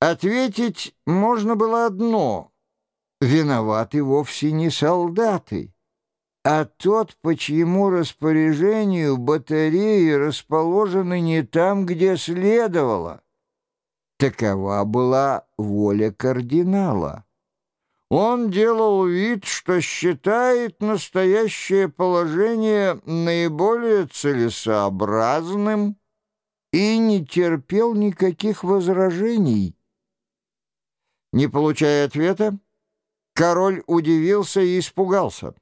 Ответить можно было одно — виноваты вовсе не солдаты, а тот, по чьему распоряжению батареи расположены не там, где следовало. Такова была воля кардинала. Он делал вид, что считает настоящее положение наиболее целесообразным и не терпел никаких возражений. Не получая ответа, король удивился и испугался.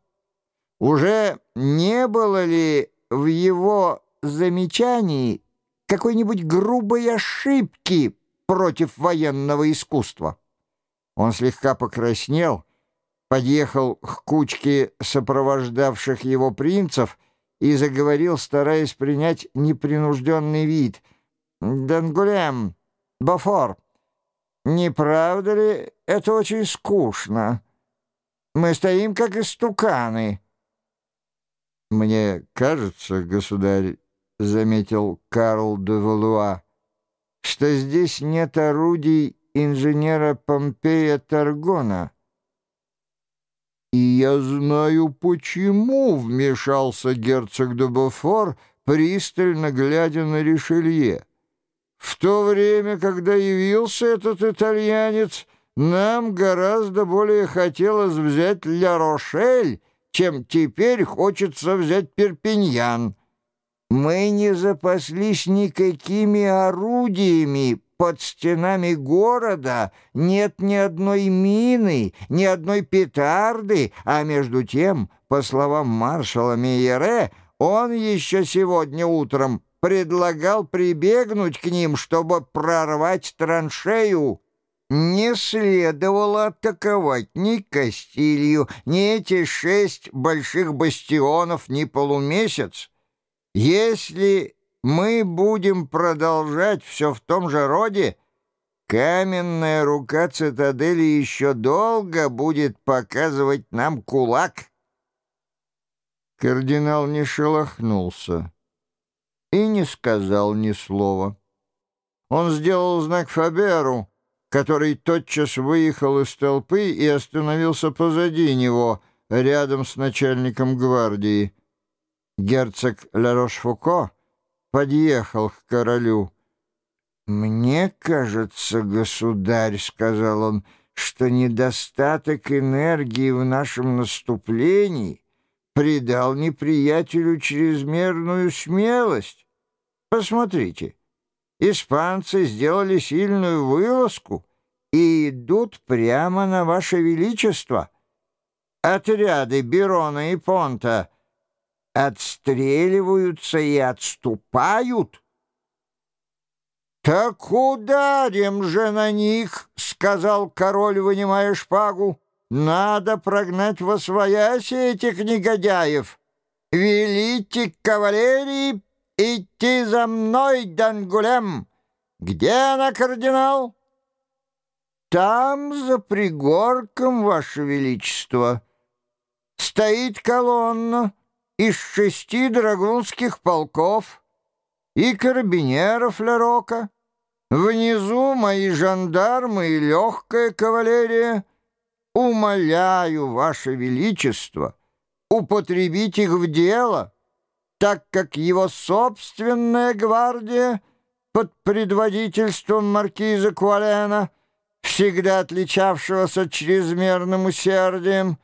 Уже не было ли в его замечании какой-нибудь грубой ошибки против военного искусства? Он слегка покраснел, подъехал к кучке сопровождавших его принцев и заговорил, стараясь принять непринужденный вид. «Дангулем, Бафор, не правда ли это очень скучно? Мы стоим, как истуканы». «Мне кажется, государь, — заметил Карл де Валуа, — что здесь нет орудий инженера Помпея Таргона. «И я знаю, почему», — вмешался герцог де Бофор, пристально глядя на Ришелье. «В то время, когда явился этот итальянец, нам гораздо более хотелось взять Ля-Рошель, чем теперь хочется взять Перпиньян. Мы не запаслись никакими орудиями, под стенами города нет ни одной мины, ни одной петарды, а между тем, по словам маршала Мейере, он еще сегодня утром предлагал прибегнуть к ним, чтобы прорвать траншею. Не следовало атаковать ни Кастилью, ни эти шесть больших бастионов, ни полумесяц. Если мы будем продолжать все в том же роде, каменная рука цитадели еще долго будет показывать нам кулак. Кардинал не шелохнулся и не сказал ни слова. Он сделал знак Фаберу, который тотчас выехал из толпы и остановился позади него, рядом с начальником гвардии. Герцог Ларош-Фуко подъехал к королю. «Мне кажется, государь, — сказал он, — что недостаток энергии в нашем наступлении придал неприятелю чрезмерную смелость. Посмотрите, испанцы сделали сильную вылазку и идут прямо на ваше величество. Отряды Берона и Понта — отстреливаются и отступают. «Так ударим же на них!» — сказал король, вынимая шпагу. «Надо прогнать во свояси этих негодяев. Велите кавалерии идти за мной, Дангулем. Где она, кардинал?» «Там, за пригорком, ваше величество. Стоит колонна» из шести драгунских полков и карабинеров Лерока. Внизу мои жандармы и легкая кавалерия. Умоляю, Ваше Величество, употребить их в дело, так как его собственная гвардия под предводительством маркиза Куалена, всегда отличавшегося чрезмерным усердием,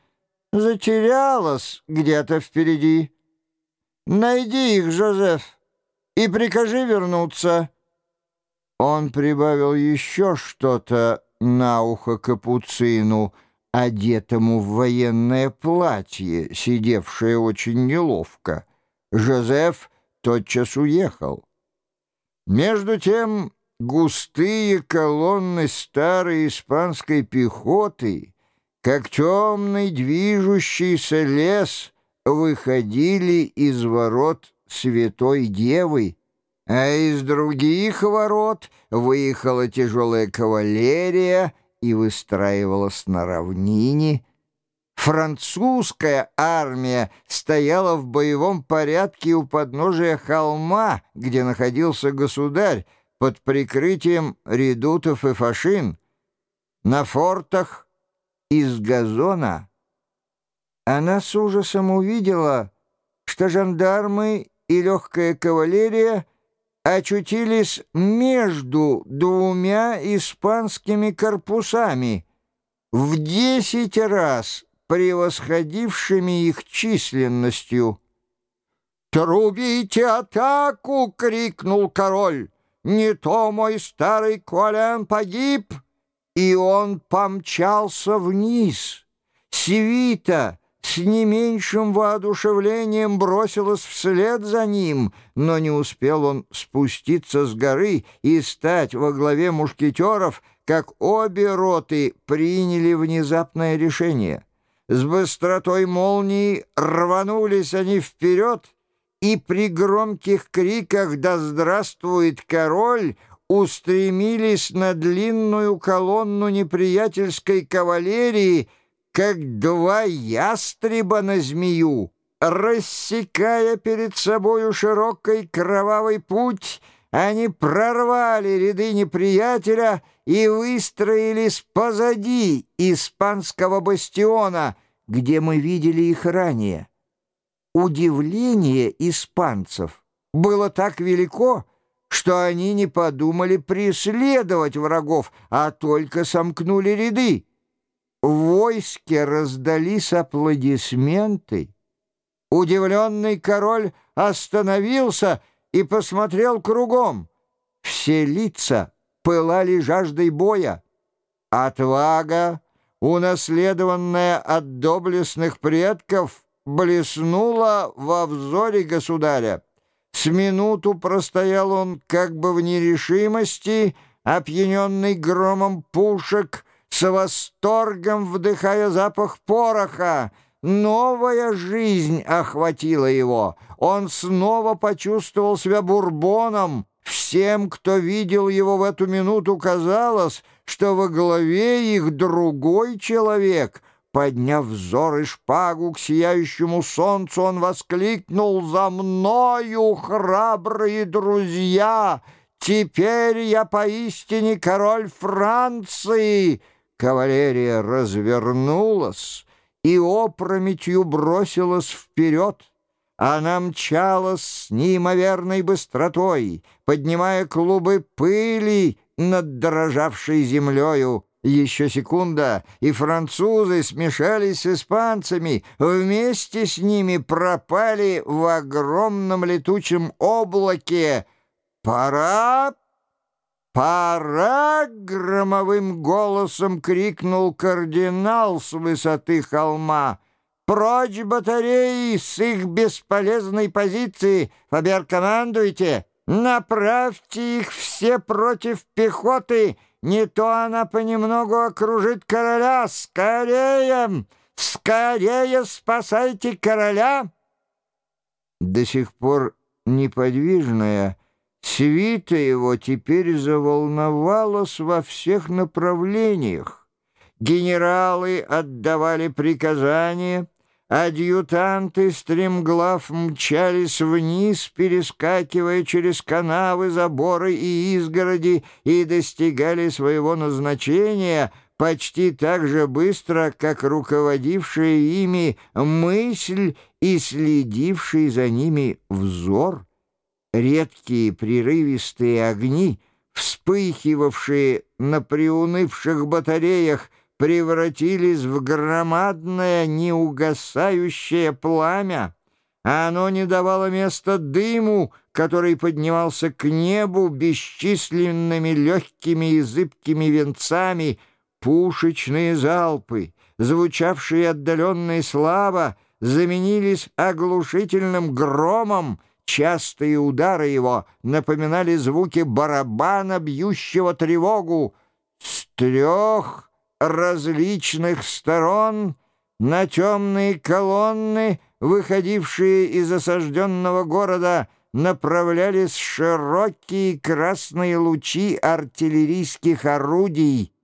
затерялась где-то впереди. Найди их, Жозеф, и прикажи вернуться». Он прибавил еще что-то на ухо капуцину, одетому в военное платье, сидевшее очень неловко. Жозеф тотчас уехал. Между тем густые колонны старой испанской пехоты — как темный движущийся лес, выходили из ворот Святой Девы, а из других ворот выехала тяжелая кавалерия и выстраивалась на равнине. Французская армия стояла в боевом порядке у подножия холма, где находился государь, под прикрытием редутов и фашин на фортах из газона. Она с ужасом увидела, что жандармы и легкая кавалерия очутились между двумя испанскими корпусами, в десять раз превосходившими их численностью. «Трубите атаку!» — крикнул король. «Не то мой старый Куален погиб!» И он помчался вниз. Свита с не меньшим воодушевлением бросилась вслед за ним, но не успел он спуститься с горы и стать во главе мушкетеров, как обе роты приняли внезапное решение. С быстротой молнии рванулись они вперед, и при громких криках «Да здравствует король!» устремились на длинную колонну неприятельской кавалерии, как два ястреба на змею, рассекая перед собою широкий кровавый путь, они прорвали ряды неприятеля и выстроились позади испанского бастиона, где мы видели их ранее. Удивление испанцев было так велико, что они не подумали преследовать врагов, а только сомкнули ряды. В войске раздались аплодисменты. Удивленный король остановился и посмотрел кругом. Все лица пылали жаждой боя. Отвага, унаследованная от доблестных предков, блеснула во взоре государя. С минуту простоял он как бы в нерешимости, опьяненный громом пушек, с восторгом вдыхая запах пороха. Новая жизнь охватила его. Он снова почувствовал себя бурбоном. Всем, кто видел его в эту минуту, казалось, что во главе их другой человек — Подняв взор и шпагу к сияющему солнцу, он воскликнул «За мною, храбрые друзья! Теперь я поистине король Франции!» Кавалерия развернулась и опрометью бросилась вперед. Она мчалась с неимоверной быстротой, поднимая клубы пыли над дрожавшей землею. Еще секунда, и французы смешались с испанцами, вместе с ними пропали в огромном летучем облаке. «Пора! Пора!» — громовым голосом крикнул кардинал с высоты холма. «Прочь батареи с их бесполезной позиции! Фабер, командуйте! Направьте их все против пехоты!» Не то она понемногу окружит короля. Скорее! Скорее спасайте короля!» До сих пор неподвижная, свита его теперь заволновалась во всех направлениях. Генералы отдавали приказания — Адъютанты стремглав мчались вниз, перескакивая через канавы, заборы и изгороди, и достигали своего назначения почти так же быстро, как руководившая ими мысль и следивший за ними взор. Редкие прерывистые огни, вспыхивавшие на приунывших батареях, превратились в громадное неугасающее пламя. Оно не давало места дыму, который поднимался к небу бесчисленными легкими и зыбкими венцами, пушечные залпы, звучавшие отдаленно и слабо, заменились оглушительным громом, частые удары его напоминали звуки барабана, бьющего тревогу. С трех различных сторон на темные колонны, выходившие из осажденного города, направлялись широкие красные лучи артиллерийских орудий.